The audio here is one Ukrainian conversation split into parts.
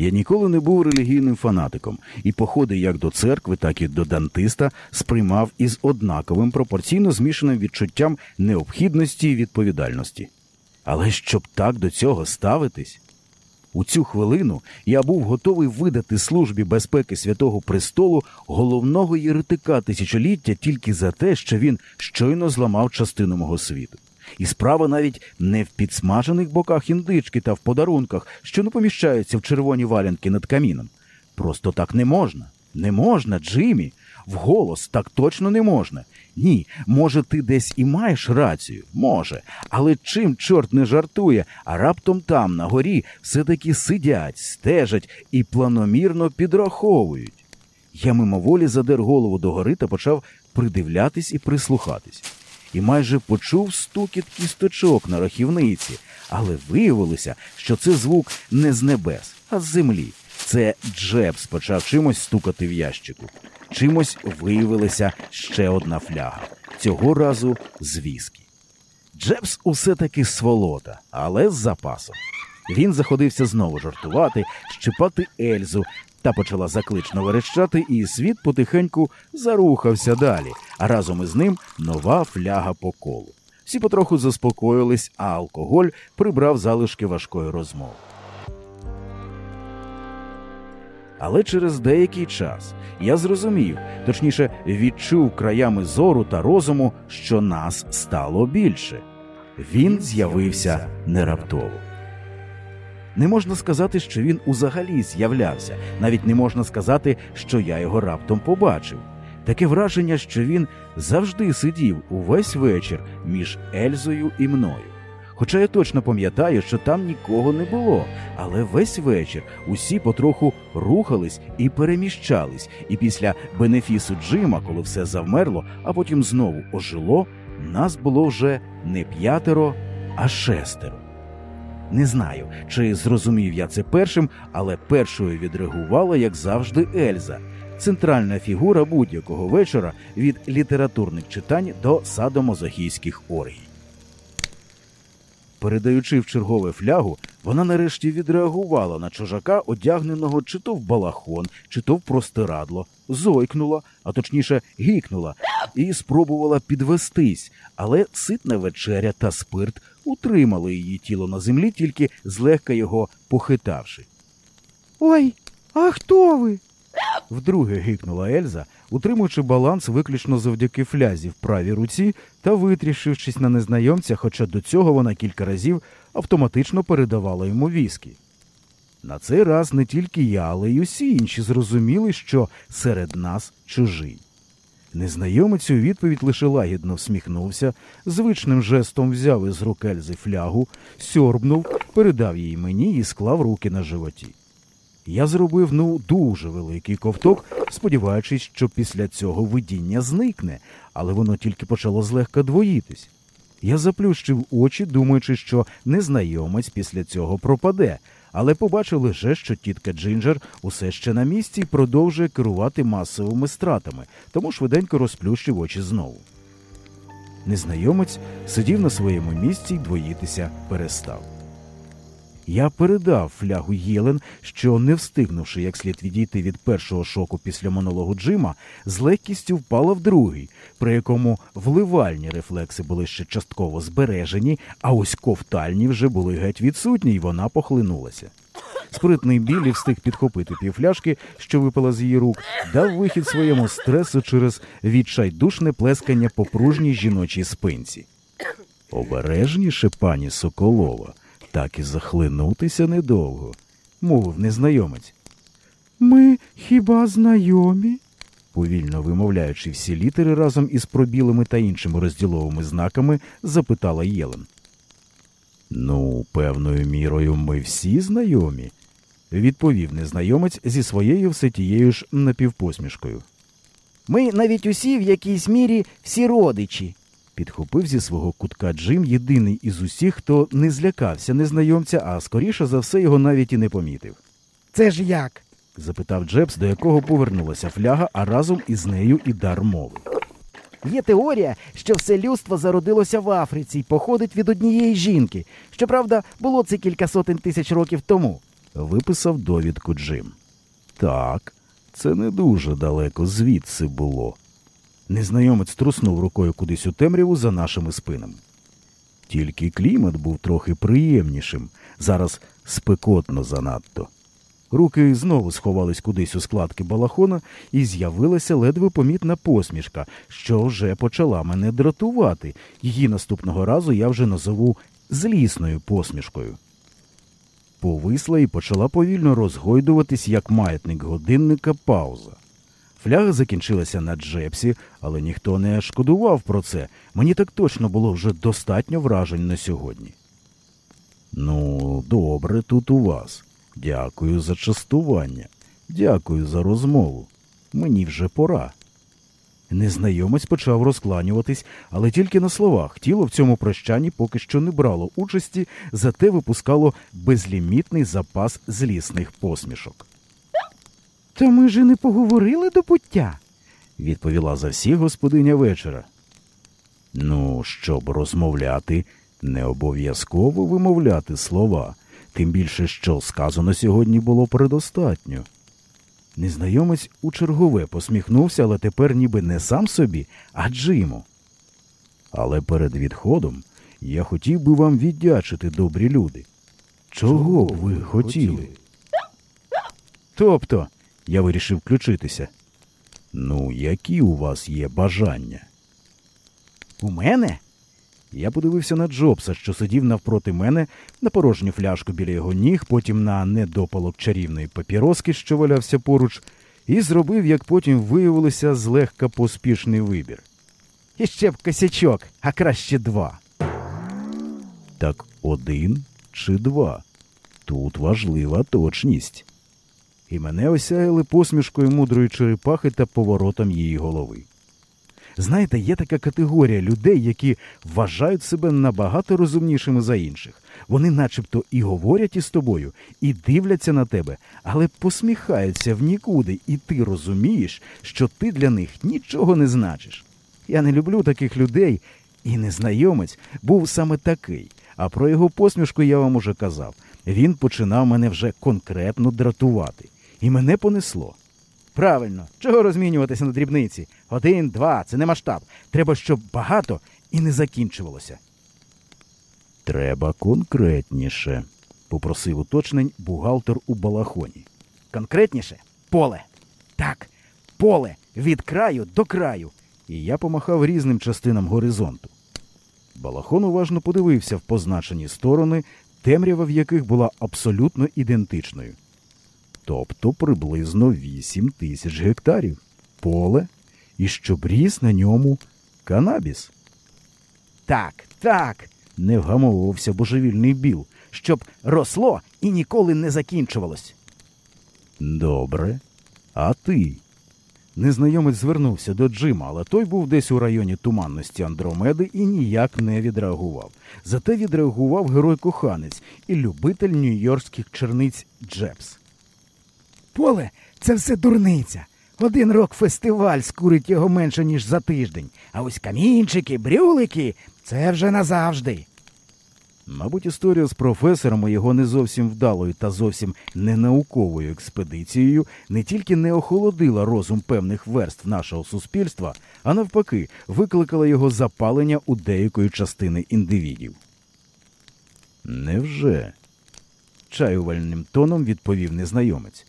Я ніколи не був релігійним фанатиком, і походи як до церкви, так і до дантиста сприймав із однаковим пропорційно змішаним відчуттям необхідності і відповідальності. Але щоб так до цього ставитись, у цю хвилину я був готовий видати службі безпеки Святого Престолу головного єретика тисячоліття тільки за те, що він щойно зламав частину мого світу. І справа навіть не в підсмажених боках індички та в подарунках, що не поміщаються в червоні валянки над каміном. Просто так не можна. Не можна, Джиммі. Вголос так точно не можна. Ні, може, ти десь і маєш рацію, може, але чим чорт не жартує, а раптом там, на горі, все-таки сидять, стежать і планомірно підраховують. Я мимоволі задер голову догори та почав придивлятись і прислухатись. І майже почув стукіт кісточок на рахівниці, але виявилося, що це звук не з небес, а з землі. Це Джебс почав чимось стукати в ящику. Чимось виявилася ще одна фляга, цього разу з віскі. Джебс усе таки сволота, але з запасом. Він заходився знову жартувати, щипати Ельзу, та почала заклично верещати, і світ потихеньку зарухався далі, а разом із ним нова фляга по колу. Всі потроху заспокоїлись, а алкоголь прибрав залишки важкої розмови. Але через деякий час я зрозумів, точніше, відчув краями зору та розуму, що нас стало більше. Він з'явився не раптово. Не можна сказати, що він узагалі з'являвся, навіть не можна сказати, що я його раптом побачив. Таке враження, що він завжди сидів увесь вечір між Ельзою і мною. Хоча я точно пам'ятаю, що там нікого не було, але весь вечір усі потроху рухались і переміщались, і після бенефісу Джима, коли все завмерло, а потім знову ожило, нас було вже не п'ятеро, а шестеро. Не знаю, чи зрозумів я це першим, але першою відреагувала, як завжди, Ельза, центральна фігура будь-якого вечора від літературних читань до садомозохійських оргій. Передаючи в чергове флягу, вона нарешті відреагувала на чужака, одягненого чи то в балахон, чи то в простирадло, зойкнула, а точніше гікнула, і спробувала підвестись, але ситна вечеря та спирт утримали її тіло на землі, тільки злегка його похитавши. Ой, а хто ви? Вдруге гикнула Ельза, утримуючи баланс виключно завдяки флязі в правій руці та витрішившись на незнайомця, хоча до цього вона кілька разів автоматично передавала йому віскі. На цей раз не тільки я, але й усі інші зрозуміли, що серед нас чужий. Незнайомець у відповідь лише лагідно всміхнувся, звичним жестом взяв із рук Ельзи флягу, сьорбнув, передав їй мені і склав руки на животі. Я зробив ну дуже великий ковток, сподіваючись, що після цього видіння зникне, але воно тільки почало злегка двоїтись. Я заплющив очі, думаючи, що незнайомець після цього пропаде, але побачив лише, що тітка Джинджер усе ще на місці і продовжує керувати масовими стратами, тому швиденько розплющив очі знову. Незнайомець сидів на своєму місці й двоїтися перестав. Я передав флягу Єлен, що, не встигнувши як слід відійти від першого шоку після монологу Джима, з легкістю впала в другий, при якому вливальні рефлекси були ще частково збережені, а ось ковтальні вже були геть відсутні, і вона похлинулася. Спритний білі встиг підхопити півфляшки, що випала з її рук, дав вихід своєму стресу через відчайдушне плескання по пружній жіночій спинці. Обережніше, пані Соколова, так і захлинутися недовго, мовив незнайомець. Ми хіба знайомі? Повільно вимовляючи всі літери разом із пробілими та іншими розділовими знаками, запитала Єлен. Ну, певною мірою ми всі знайомі, відповів незнайомець зі своєю все тією ж напівпосмішкою. Ми навіть усі в якійсь мірі всі родичі. Підхопив зі свого кутка Джим єдиний із усіх, хто не злякався незнайомця, а скоріше за все його навіть і не помітив. Це ж як? запитав Джебс, до якого повернулася фляга, а разом із нею і дар мови. Є теорія, що все людство зародилося в Африці і походить від однієї жінки. Щоправда, було це кілька сотень тисяч років тому. виписав довідку Джим. Так, це не дуже далеко звідси було. Незнайомець труснув рукою кудись у темряву за нашими спинами. Тільки клімат був трохи приємнішим, зараз спекотно занадто. Руки знову сховались кудись у складки балахона, і з'явилася ледве помітна посмішка, що вже почала мене дратувати. Її наступного разу я вже назову злісною посмішкою. Повисла і почала повільно розгойдуватись, як маятник годинника пауза. Фляга закінчилася на джепсі, але ніхто не шкодував про це. Мені так точно було вже достатньо вражень на сьогодні. Ну, добре тут у вас. Дякую за частування. Дякую за розмову. Мені вже пора. Незнайомець почав розкланюватись, але тільки на словах. Тіло в цьому прощанні поки що не брало участі, зате випускало безлімітний запас злісних посмішок. Та ми ж і не поговорили до пуття. Відповіла за всіх господиня вечора. Ну, щоб розмовляти, не обов'язково вимовляти слова, тим більше, що сказано сьогодні було предостатньо. Незнайомець у чергове посміхнувся, але тепер ніби не сам собі, а Джиму. Але перед відходом я хотів би вам віддячити, добрі люди. Чого б ви хотіли? Тобто, я вирішив включитися. Ну, які у вас є бажання? У мене? Я подивився на Джобса, що сидів навпроти мене, на порожню фляжку біля його ніг, потім на недопалок чарівної папіроски, що валявся поруч, і зробив, як потім виявилося, злегка поспішний вибір. Іще б косячок, а краще два. Так один чи два? Тут важлива точність. І мене осяяли посмішкою мудрої черепахи та поворотом її голови. Знаєте, є така категорія людей, які вважають себе набагато розумнішими за інших. Вони начебто і говорять із тобою, і дивляться на тебе, але посміхаються в нікуди, і ти розумієш, що ти для них нічого не значиш. Я не люблю таких людей, і незнайомець був саме такий. А про його посмішку я вам уже казав. Він починав мене вже конкретно дратувати. І мене понесло. Правильно, чого розмінюватися на дрібниці? Один, два, це не масштаб. Треба, щоб багато і не закінчувалося. Треба конкретніше, попросив уточнень бухгалтер у балахоні. Конкретніше поле. Так, поле від краю до краю. І я помахав різним частинам горизонту. Балахон уважно подивився в позначені сторони, темрява в яких була абсолютно ідентичною. Тобто приблизно 8 тисяч гектарів поле, і щоб ріс на ньому канабіс. Так, так, не вгамовувався божевільний біл, щоб росло і ніколи не закінчувалось. Добре. А ти? Незнайомець звернувся до Джима, але той був десь у районі туманності Андромеди і ніяк не відреагував. Зате відреагував герой-коханець і любитель нью-йоркських черниць Джепс. Поле це все дурниця. Один рок-фестиваль скурить його менше, ніж за тиждень. А ось камінчики, брюлики це вже назавжди. Мабуть, історія з професором і його не зовсім вдалою та зовсім ненауковою експедицією не тільки не охолодила розум певних верств нашого суспільства, а навпаки, викликала його запалення у деякої частини індивідів. Невже? чаювальним тоном відповів незнайомець.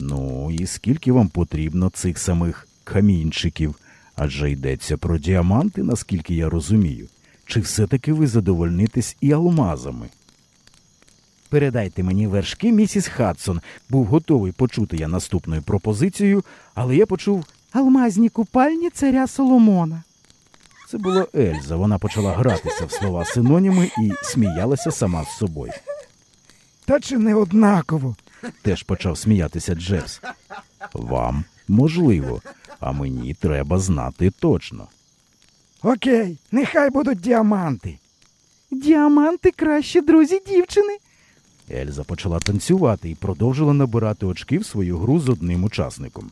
Ну, і скільки вам потрібно цих самих камінчиків? Адже йдеться про діаманти, наскільки я розумію. Чи все-таки ви задовольнитесь і алмазами? Передайте мені вершки, місіс Хадсон. Був готовий почути я наступною пропозицією, але я почув Алмазні купальні царя Соломона. це була Ельза. Вона почала гратися в слова синоніми і сміялася сама з собою. Та чи не однаково? Теж почав сміятися Джепс. Вам можливо, а мені треба знати точно. Окей, нехай будуть діаманти. Діаманти кращі друзі дівчини. Ельза почала танцювати і продовжила набирати очки в свою гру з одним учасником.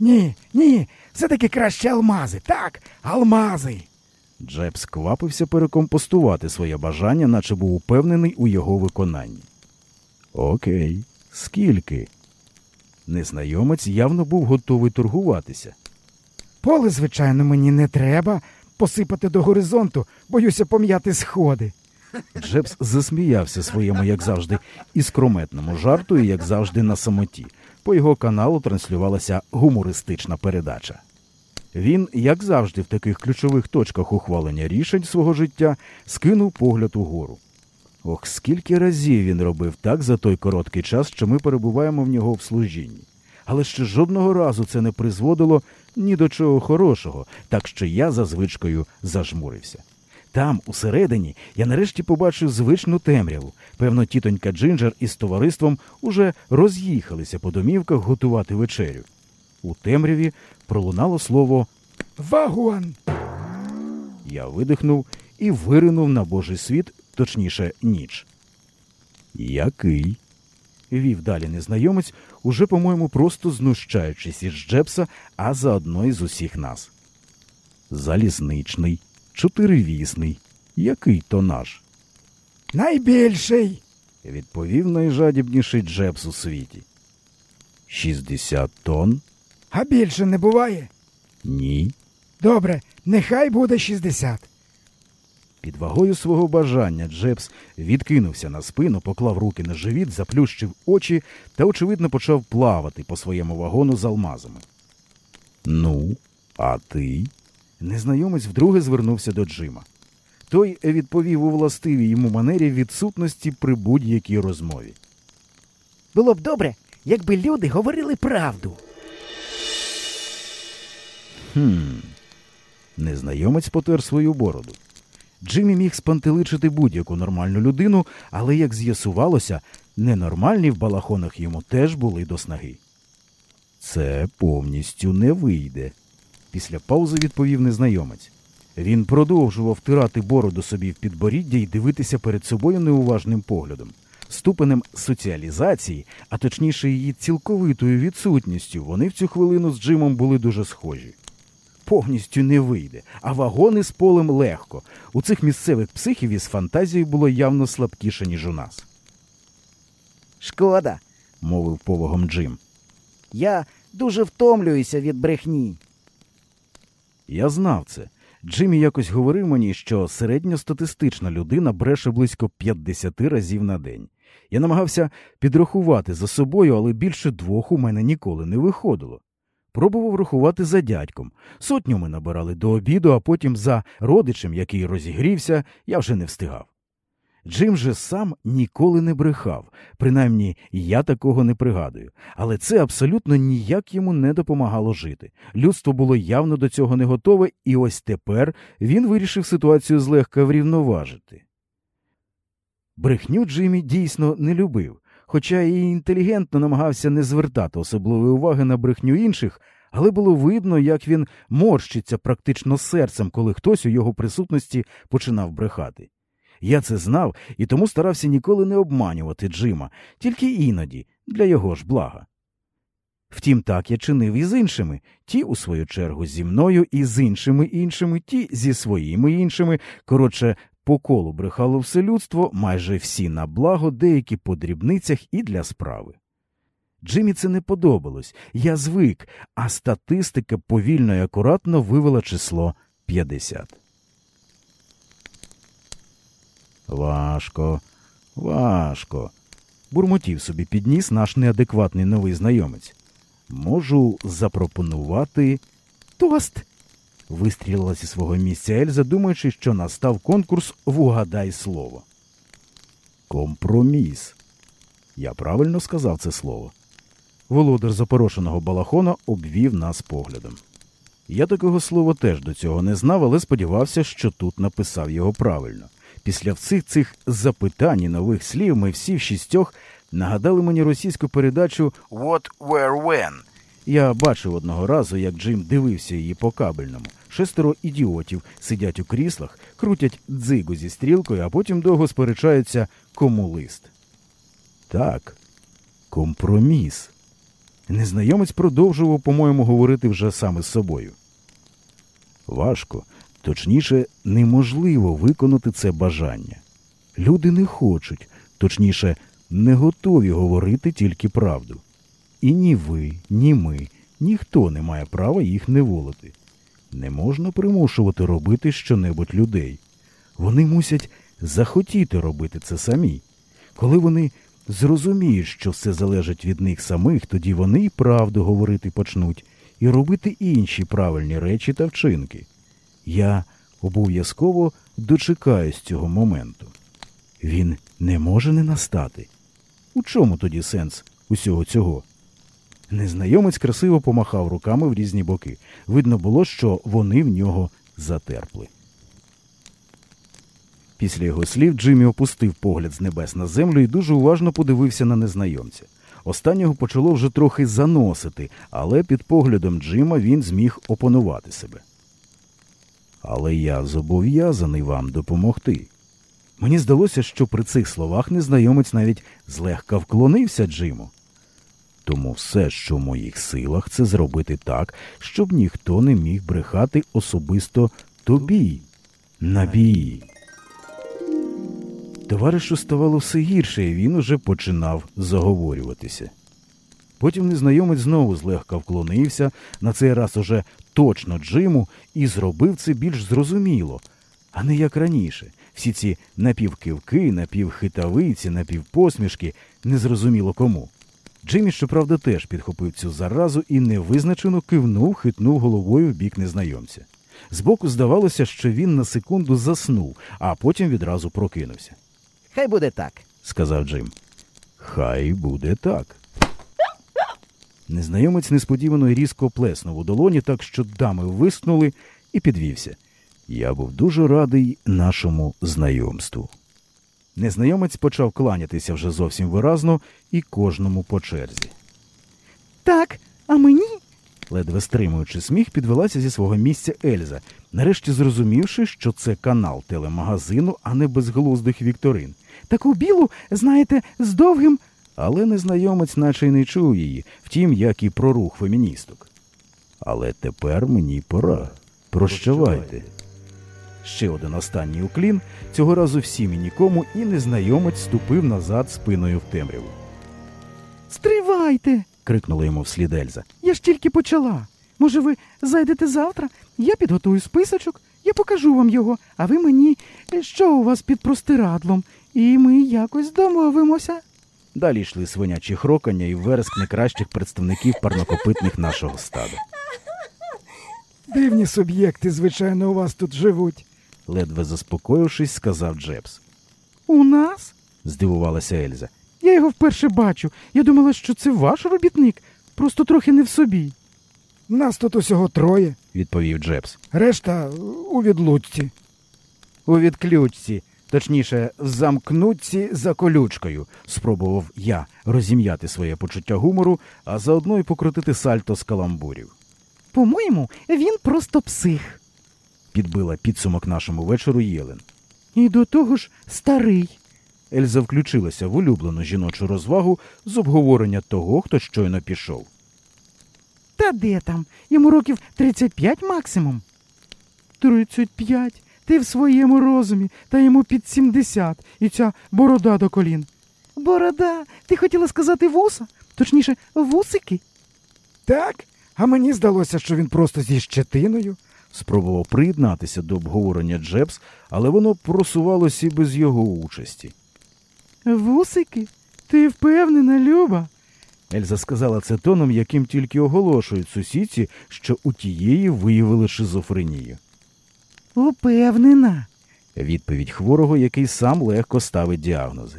Ні, ні, все-таки краще алмази. Так, алмази. Джепс квапився перекомпостувати своє бажання, наче був упевнений у його виконанні. Окей, скільки? Незнайомець явно був готовий торгуватися. Поле, звичайно, мені не треба. Посипати до горизонту, боюся пом'яти сходи. Джебс засміявся своєму, як завжди, іскрометному жарту і, як завжди, на самоті. По його каналу транслювалася гумористична передача. Він, як завжди, в таких ключових точках ухвалення рішень свого життя скинув погляд угору. Ох, скільки разів він робив так за той короткий час, що ми перебуваємо в нього в служінні. Але ще жодного разу це не призводило ні до чого хорошого, так що я за звичкою зажмурився. Там, усередині, я нарешті побачив звичну темряву. Певно, тітонька Джинджер із товариством уже роз'їхалися по домівках готувати вечерю. У темряві пролунало слово Вагон! Я видихнув і виринув на божий світ, точніше, ніч. Який? вів далі незнайомець, уже, по-моєму, просто знущаючись із Джепса, а заодно і з усіх нас. Залізничний, чотиривісний. Який то наш? Найбільший. відповів найжадібніший Джепс у світі. Шістдесят тонн? А більше не буває. Ні. Добре, нехай буде 60. Під вагою свого бажання Джебс відкинувся на спину, поклав руки на живіт, заплющив очі та, очевидно, почав плавати по своєму вагону з алмазами. Ну, а ти? Незнайомець вдруге звернувся до Джима. Той відповів у властивій йому манері відсутності при будь-якій розмові. Було б добре, якби люди говорили правду. Хм. Незнайомець потер свою бороду. Джиммі міг спантеличити будь-яку нормальну людину, але, як з'ясувалося, ненормальні в балахонах йому теж були до снаги. Це повністю не вийде, після паузи відповів незнайомець. Він продовжував втирати бороду собі в підборіддя і дивитися перед собою неуважним поглядом. Ступенем соціалізації, а точніше її цілковитою відсутністю, вони в цю хвилину з Джимом були дуже схожі повністю не вийде, а вагони з полем легко. У цих місцевих психів із фантазією було явно слабкіше, ніж у нас. Шкода, мовив повагом Джим. я дуже втомлююся від брехні. Я знав це. Джиммі якось говорив мені, що середньостатистична людина бреше близько 50 разів на день. Я намагався підрахувати за собою, але більше двох у мене ніколи не виходило. Пробував рахувати за дядьком. Сотню ми набирали до обіду, а потім за родичем, який розігрівся, я вже не встигав. Джим же сам ніколи не брехав, принаймні я такого не пригадую, але це абсолютно ніяк йому не допомагало жити. Людство було явно до цього не готове, і ось тепер він вирішив ситуацію злегка врівноважити. Брехню Джиммі дійсно не любив, хоча і інтелігентно намагався не звертати особливої уваги на брехню інших, але було видно, як він морщиться практично серцем, коли хтось у його присутності починав брехати. Я це знав і тому старався ніколи не обманювати Джима, тільки іноді, для його ж блага. Втім, так я чинив і з іншими, ті, у свою чергу, зі мною, і з іншими іншими, ті зі своїми іншими. Коротше, по колу брехало все людство, майже всі на благо, деякі по дрібницях і для справи. Джимі це не подобалось, я звик, а статистика повільно і акуратно вивела число 50. Важко, важко. бурмотів собі підніс наш неадекватний новий знайомець. Можу запропонувати тост. Вистрілила зі свого місця Ельза, думаючи, що настав конкурс «Вугадай слово. Компроміс. Я правильно сказав це слово. Володар запорошеного балахона обвів нас поглядом. Я такого слова теж до цього не знав, але сподівався, що тут написав його правильно. Після всіх цих запитань і нових слів ми всі в шістьох нагадали мені російську передачу «What, where, when». Я бачив одного разу, як Джим дивився її по кабельному. Шестеро ідіотів сидять у кріслах, крутять дзигу зі стрілкою, а потім довго сперечаються, кому лист. Так, компроміс. Незнайомець продовжував, по-моєму, говорити вже саме з собою. Важко, точніше, неможливо виконати це бажання. Люди не хочуть, точніше, не готові говорити тільки правду. І ні ви, ні ми, ніхто не має права їх неволити. Не можна примушувати робити щонебудь людей. Вони мусять захотіти робити це самі. Коли вони зрозуміють, що все залежить від них самих, тоді вони й правду говорити почнуть і робити інші правильні речі та вчинки. Я обов'язково дочекаюсь цього моменту. Він не може не настати. У чому тоді сенс усього цього? Незнайомець красиво помахав руками в різні боки. Видно було, що вони в нього затерпли. Після його слів Джиммі опустив погляд з небес на землю і дуже уважно подивився на незнайомця. Останнього почало вже трохи заносити, але під поглядом Джима він зміг опанувати себе. Але я зобов'язаний вам допомогти. Мені здалося, що при цих словах незнайомець навіть злегка вклонився Джиму. Тому все, що в моїх силах, це зробити так, щоб ніхто не міг брехати особисто тобі, набій. Товаришу ставало все гірше, і він уже починав заговорюватися. Потім незнайомець знову злегка вклонився, на цей раз уже точно Джиму, і зробив це більш зрозуміло, а не як раніше. Всі ці напівкивки, напівхитавиці, напівпосмішки, незрозуміло кому. Джиммі, щоправда, теж підхопив цю заразу і невизначено кивнув, хитнув головою в бік незнайомця. Збоку здавалося, що він на секунду заснув, а потім відразу прокинувся. Хай буде так. сказав Джим. Хай буде так. Незнайомець несподівано і різко плеснув у долоні, так що дами виснули і підвівся. Я був дуже радий нашому знайомству. Незнайомець почав кланятися вже зовсім виразно і кожному по черзі. Так, а мені? Ледве стримуючи сміх, підвелася зі свого місця Ельза, нарешті зрозумівши, що це канал телемагазину, а не безглуздих вікторин. Таку білу, знаєте, з довгим. Але незнайомець наче й не чув її, втім, як і про рух феміністок. Але тепер мені пора. Прощавайте. Ще один останній уклін, цього разу всім і нікому, і незнайомець ступив назад спиною в темряву. Стривайте! крикнула йому вслід Ельза. Я ж тільки почала. Може, ви зайдете завтра? Я підготую списочок, я покажу вам його, а ви мені, е, що у вас під простирадлом, і ми якось домовимося. Далі йшли свинячі хрокання і вереск найкращих представників парнокопитних нашого стада. Дивні суб'єкти, звичайно, у вас тут живуть. Ледве заспокоївшись, сказав Джебс. У нас? Здивувалася Ельза. Я його вперше бачу. Я думала, що це ваш робітник, просто трохи не в собі. Нас тут усього троє, відповів Джебс. решта у відлучці. У відключці, точніше, в замкнутці за колючкою, спробував я розім'яти своє почуття гумору, а заодно й покрутити сальто з каламбурів. По-моєму, він просто псих. Підбила підсумок нашому вечору Єлен. І до того ж старий. Ельза включилася в улюблену жіночу розвагу з обговорення того, хто щойно пішов. Та де там? Йому років 35 максимум. 35? Ти в своєму розумі, та йому під 70, і ця борода до колін. Борода? Ти хотіла сказати вуса? Точніше, вусики? Так? А мені здалося, що він просто зі щетиною. Спробував приєднатися до обговорення Джебс, але воно просувалося і без його участі. Вусики? Ти впевнена, Люба? Ельза сказала це тоном, яким тільки оголошують сусідці, що у тієї виявили шизофренію. Упевнена. Відповідь хворого, який сам легко ставить діагнози.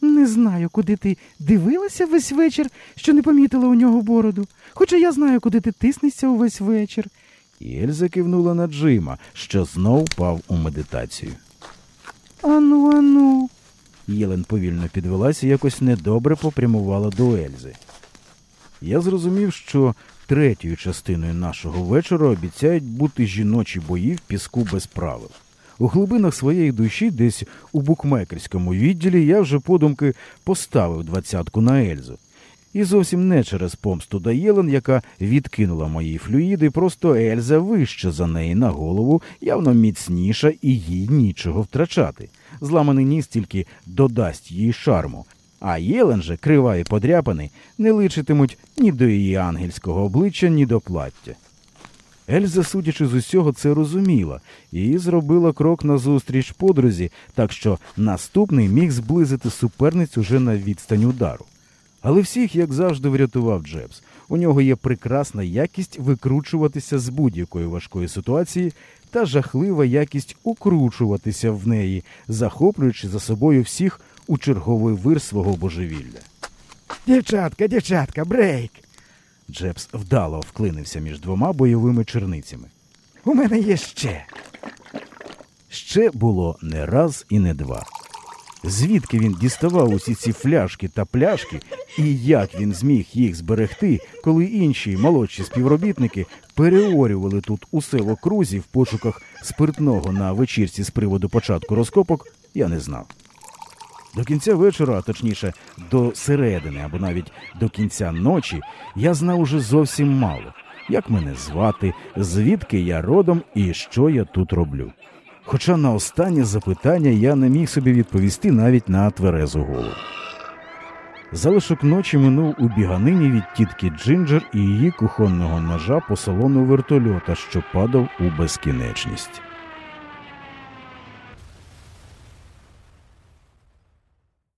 Не знаю, куди ти дивилася весь вечір, що не помітила у нього бороду. Хоча я знаю, куди ти тиснешся увесь вечір. І Ельза кивнула на Джима, що знов впав у медитацію. Ану, ану. Єлен повільно підвелася і якось недобре попрямувала до Ельзи. Я зрозумів, що третьою частиною нашого вечора обіцяють бути жіночі бої в піску без правил. У глибинах своєї душі, десь у букмекерському відділі, я вже подумки поставив двадцятку на Ельзу. І зовсім не через помсту до Єлен, яка відкинула мої флюїди, просто Ельза вища за неї на голову, явно міцніша і їй нічого втрачати. Зламаний ніс тільки додасть їй шарму. А Єлен же, крива і подряпаний, не личитимуть ні до її ангельського обличчя, ні до плаття. Ельза, судячи з усього, це розуміла і зробила крок назустріч подрузі, так що наступний міг зблизити суперниць уже на відстань удару. Але всіх, як завжди, врятував Джебс. У нього є прекрасна якість викручуватися з будь-якої важкої ситуації та жахлива якість укручуватися в неї, захоплюючи за собою всіх у черговий вир свого божевілля. Дівчатка, дівчатка, брейк. Джебс вдало вклинився між двома бойовими черницями. У мене є ще. Ще було не раз і не два. Звідки він діставав усі ці фляшки та пляшки, і як він зміг їх зберегти, коли інші молодші співробітники переорювали тут усе в окрузі в пошуках спиртного на вечірці з приводу початку розкопок, я не знав. До кінця вечора, а точніше, до середини або навіть до кінця ночі, я знав уже зовсім мало, як мене звати, звідки я родом і що я тут роблю. Хоча на останнє запитання я не міг собі відповісти навіть на тверезу голову. Залишок ночі минув у біганині від тітки Джинджер і її кухонного ножа по салону вертольота, що падав у безкінечність.